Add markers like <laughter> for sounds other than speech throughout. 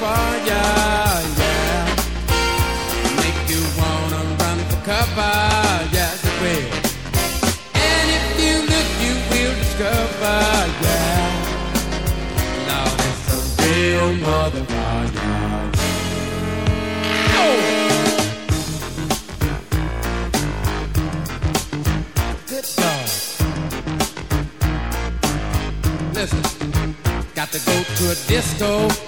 motherfucker, yeah. Make you wanna run for cover, yes it will. And if you look, you will discover, yeah. Lord, it's a real motherfucker. Oh! Listen. Got to go to a disco.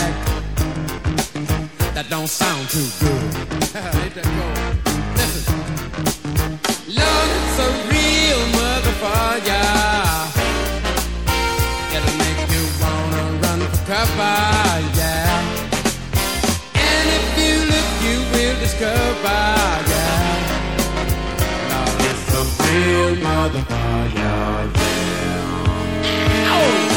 that don't sound too good. <laughs> Ain't that cold? Listen, Lord, it's a real motherfucker. It'll make you wanna run for cover, yeah. And if you look, you will discover, yeah. Lord, it's a real motherfucker, yeah. Oh!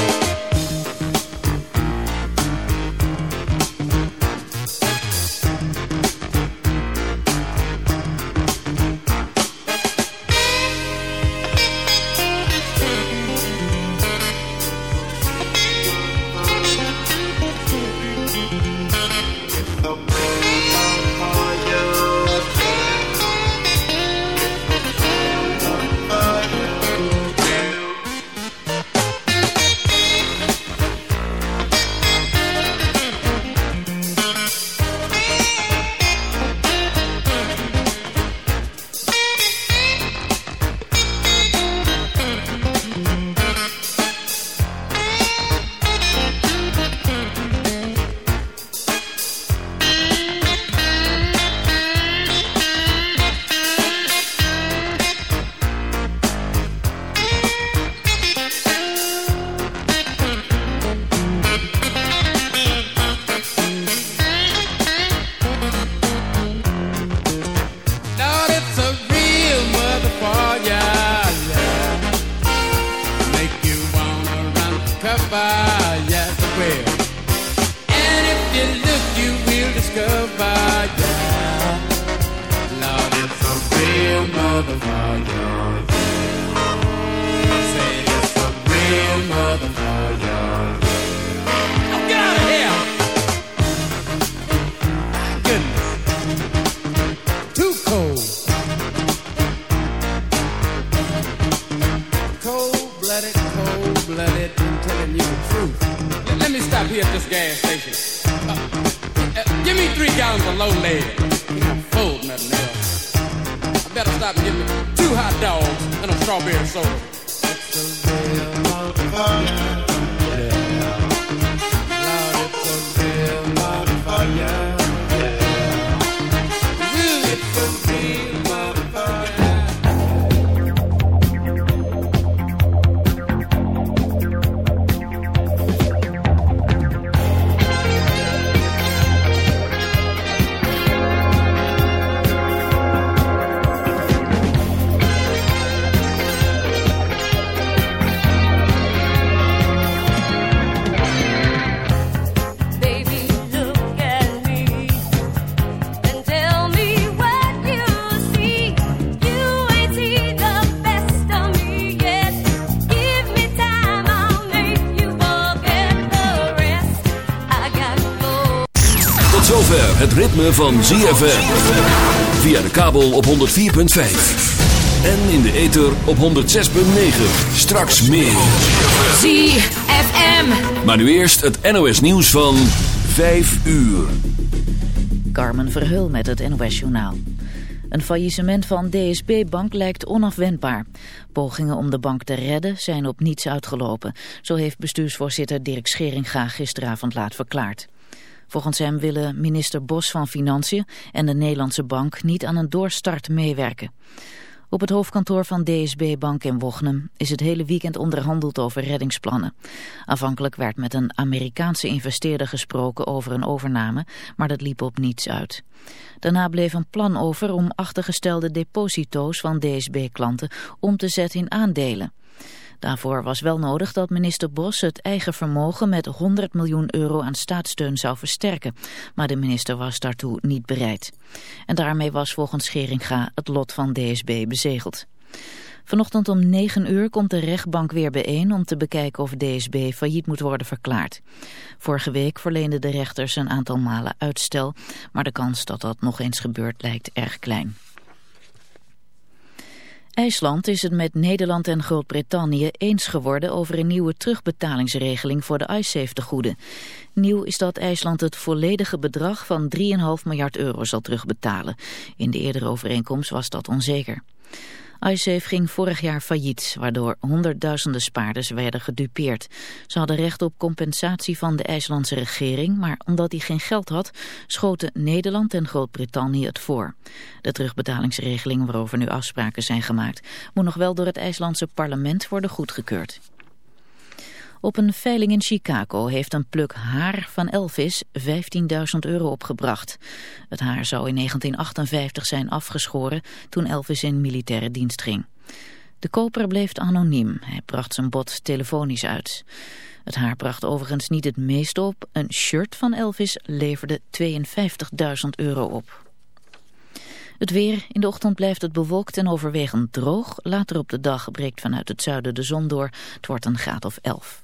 Three gallons of low lead. Know, full, nothing else. I better stop and get me two hot dogs and a strawberry soda. Ritme van ZFM. Via de kabel op 104.5. En in de ether op 106.9. Straks meer. ZFM. Maar nu eerst het NOS nieuws van 5 uur. Carmen Verheul met het NOS Journaal. Een faillissement van DSB-bank lijkt onafwendbaar. Pogingen om de bank te redden zijn op niets uitgelopen. Zo heeft bestuursvoorzitter Dirk Scheringa gisteravond laat verklaard. Volgens hem willen minister Bos van Financiën en de Nederlandse bank niet aan een doorstart meewerken. Op het hoofdkantoor van DSB Bank in Wochnum is het hele weekend onderhandeld over reddingsplannen. Aanvankelijk werd met een Amerikaanse investeerder gesproken over een overname, maar dat liep op niets uit. Daarna bleef een plan over om achtergestelde deposito's van DSB-klanten om te zetten in aandelen. Daarvoor was wel nodig dat minister Bos het eigen vermogen met 100 miljoen euro aan staatssteun zou versterken. Maar de minister was daartoe niet bereid. En daarmee was volgens Scheringa het lot van DSB bezegeld. Vanochtend om 9 uur komt de rechtbank weer bijeen om te bekijken of DSB failliet moet worden verklaard. Vorige week verleenden de rechters een aantal malen uitstel, maar de kans dat dat nog eens gebeurt lijkt erg klein. IJsland is het met Nederland en Groot-Brittannië eens geworden over een nieuwe terugbetalingsregeling voor de iSafe-tegoeden. Nieuw is dat IJsland het volledige bedrag van 3,5 miljard euro zal terugbetalen. In de eerdere overeenkomst was dat onzeker iSafe ging vorig jaar failliet, waardoor honderdduizenden spaarders werden gedupeerd. Ze hadden recht op compensatie van de IJslandse regering, maar omdat hij geen geld had, schoten Nederland en Groot-Brittannië het voor. De terugbetalingsregeling waarover nu afspraken zijn gemaakt, moet nog wel door het IJslandse parlement worden goedgekeurd. Op een veiling in Chicago heeft een pluk haar van Elvis 15.000 euro opgebracht. Het haar zou in 1958 zijn afgeschoren toen Elvis in militaire dienst ging. De koper bleef anoniem. Hij bracht zijn bod telefonisch uit. Het haar bracht overigens niet het meest op. Een shirt van Elvis leverde 52.000 euro op. Het weer. In de ochtend blijft het bewolkt en overwegend droog. Later op de dag breekt vanuit het zuiden de zon door. Het wordt een graad of 11.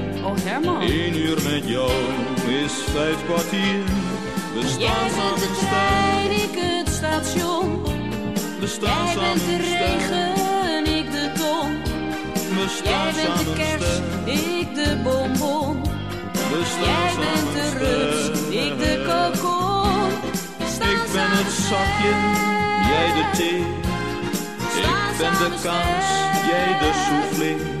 Oh Herman, Eén uur met jou is vijf kwartier. We jij staan bent samen de trein, ik het station. we staan Jij bent de regen, ik de ton. We Jij staan bent de samen kers, sterk. ik de bonbon. We staan Jij bent de rups, ik de kokon. Ik ben het zakje, jij de thee. Ik ben de kaas, jij de soufflé.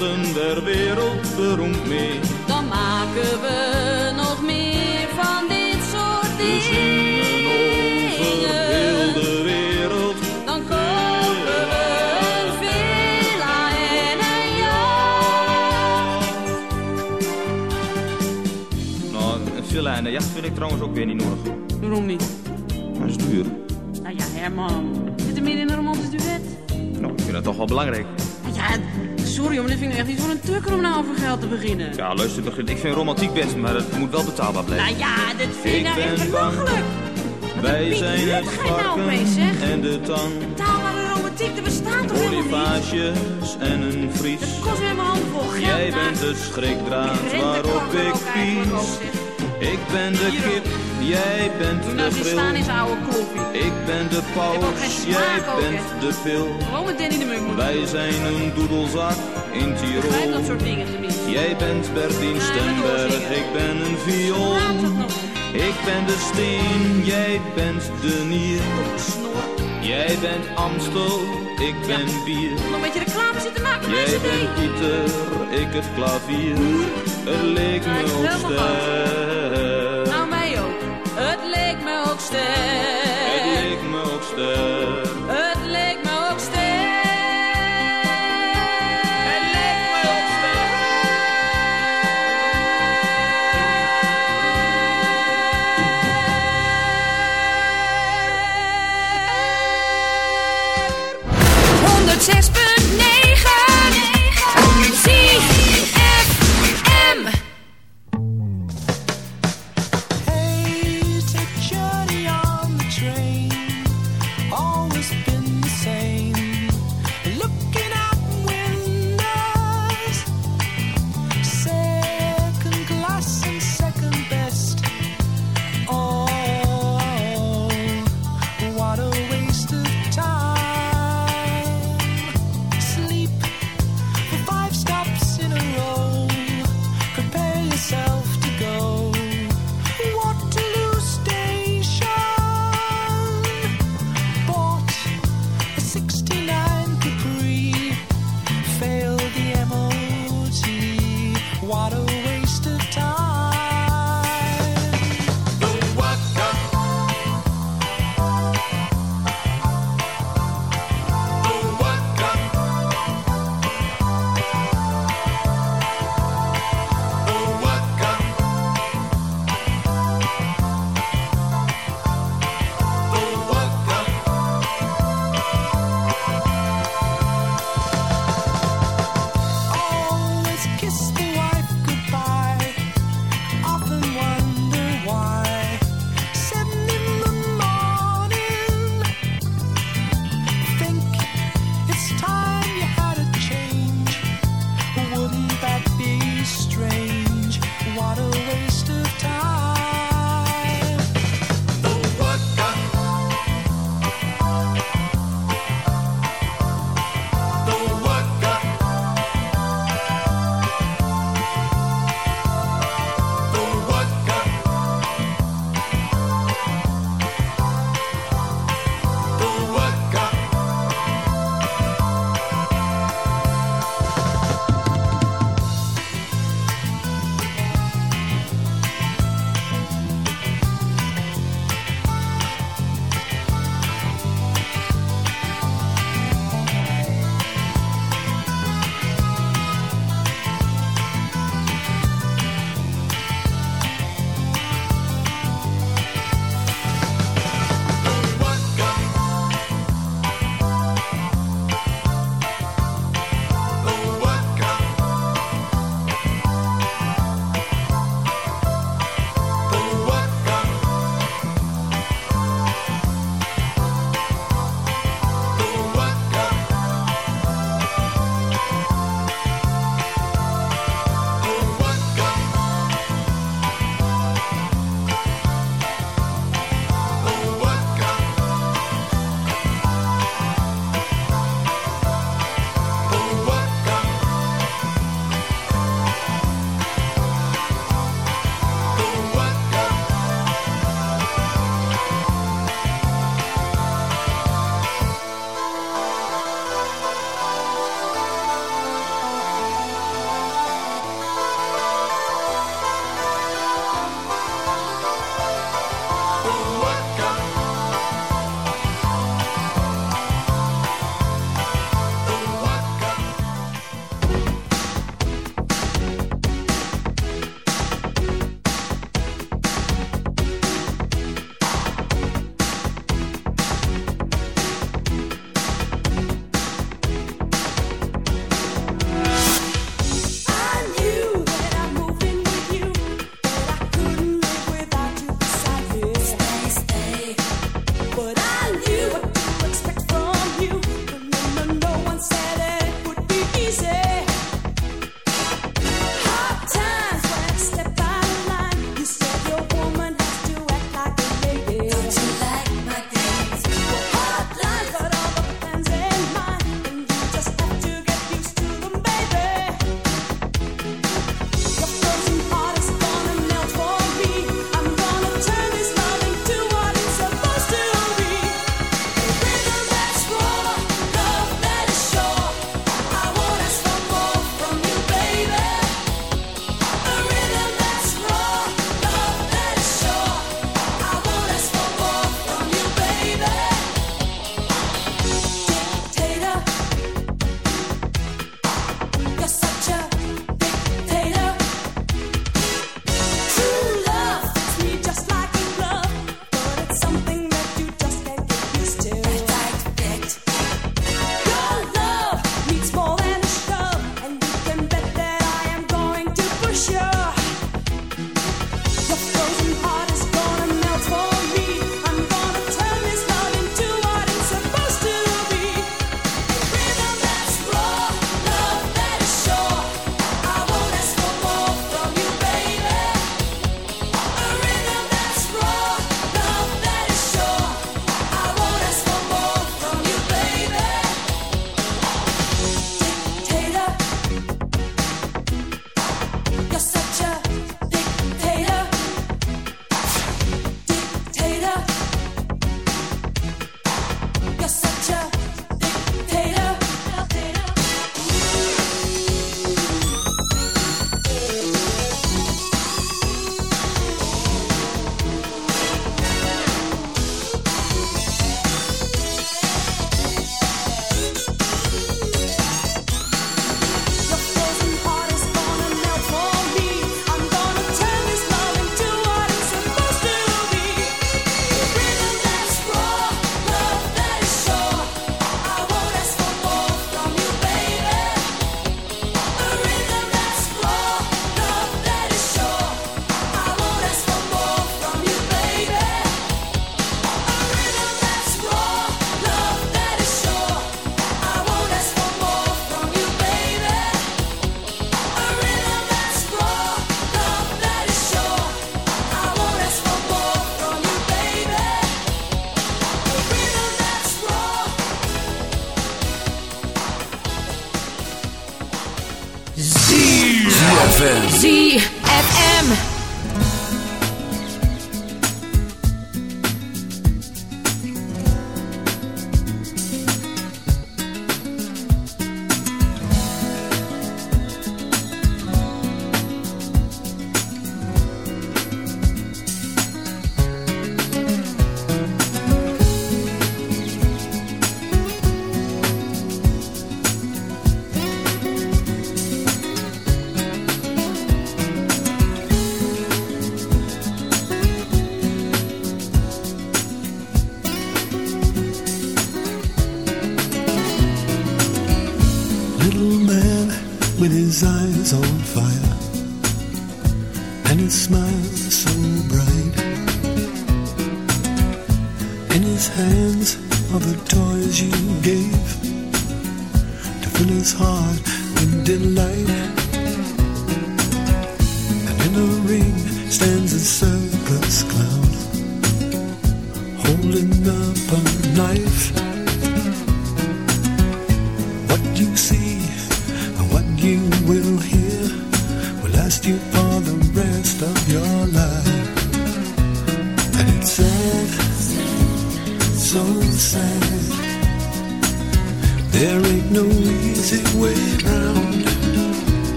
Worden der wereld beroemd mee. dan maken we nog meer van dit soort We zingen over heel dingen. de wereld. Dan kopen we een villa en een jacht. Nou, een villa en een jacht vind ik trouwens ook weer niet nodig. Waarom niet? Dat is duur. Nou ja, Herman. Zit er meer in een romantisch duet? Nou, ik vind dat toch wel belangrijk. Nou sorry, maar dit vind ik echt niet voor een tukker om nou over geld te beginnen. Ja, luister, begin. ik vind romantiek best, maar het moet wel betaalbaar blijven. Nou ja, dit vind ik nou echt belachelijk. Wij zijn het nou varken en de tang. Betaalbare romantiek, er bestaat toch helemaal niet? En een vries. Het kost me mijn handvol geld. Jij nou. bent de schrikdraad waarop ik pies. Ik ben de kip, jij bent de nou eens bril. staan in zijn oude kloffie. Ik ben de paus, jij bent hè. de pil. Danny de Munk Wij zijn een doedelzak in begrijp dat Tirol. soort dingen tenminste. Jij bent Bertien maar Stemberg, ik ben een viool. Ik ben de steen, jij bent de nier. Jij bent Amstel, ik ben bier. Nog een beetje reclame zitten maken Jij bent. Pieter, ik het klavier. Het leek Ja, me ik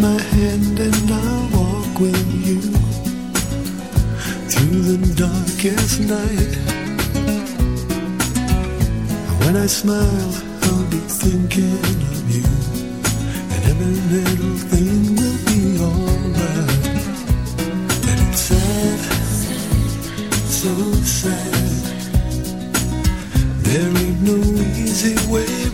my hand and I'll walk with you through the darkest night. When I smile, I'll be thinking of you, and every little thing will be alright. And it's sad, so sad. There ain't no easy way.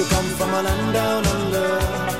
you come from a land down under.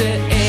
sit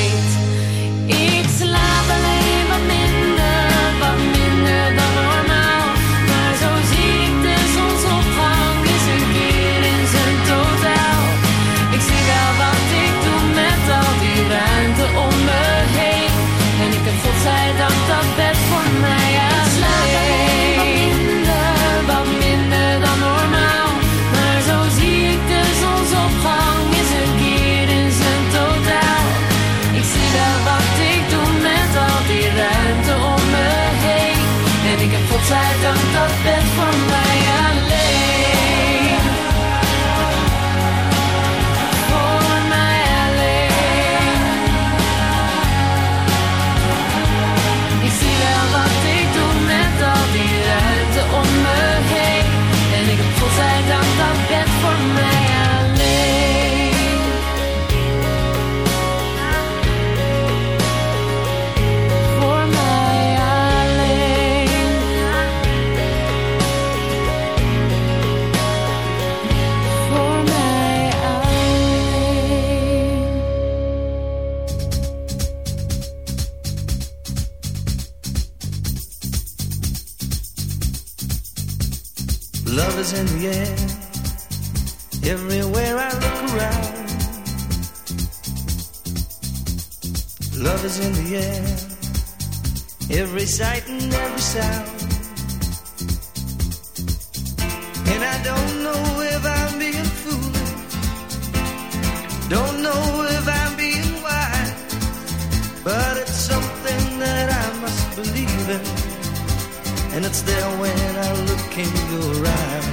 can go round.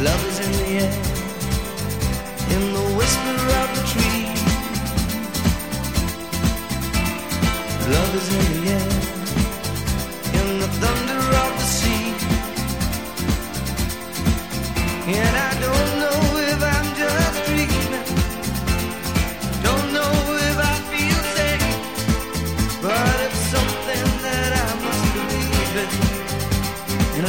Love is in the air, in the whisper of the tree. Love is in the air.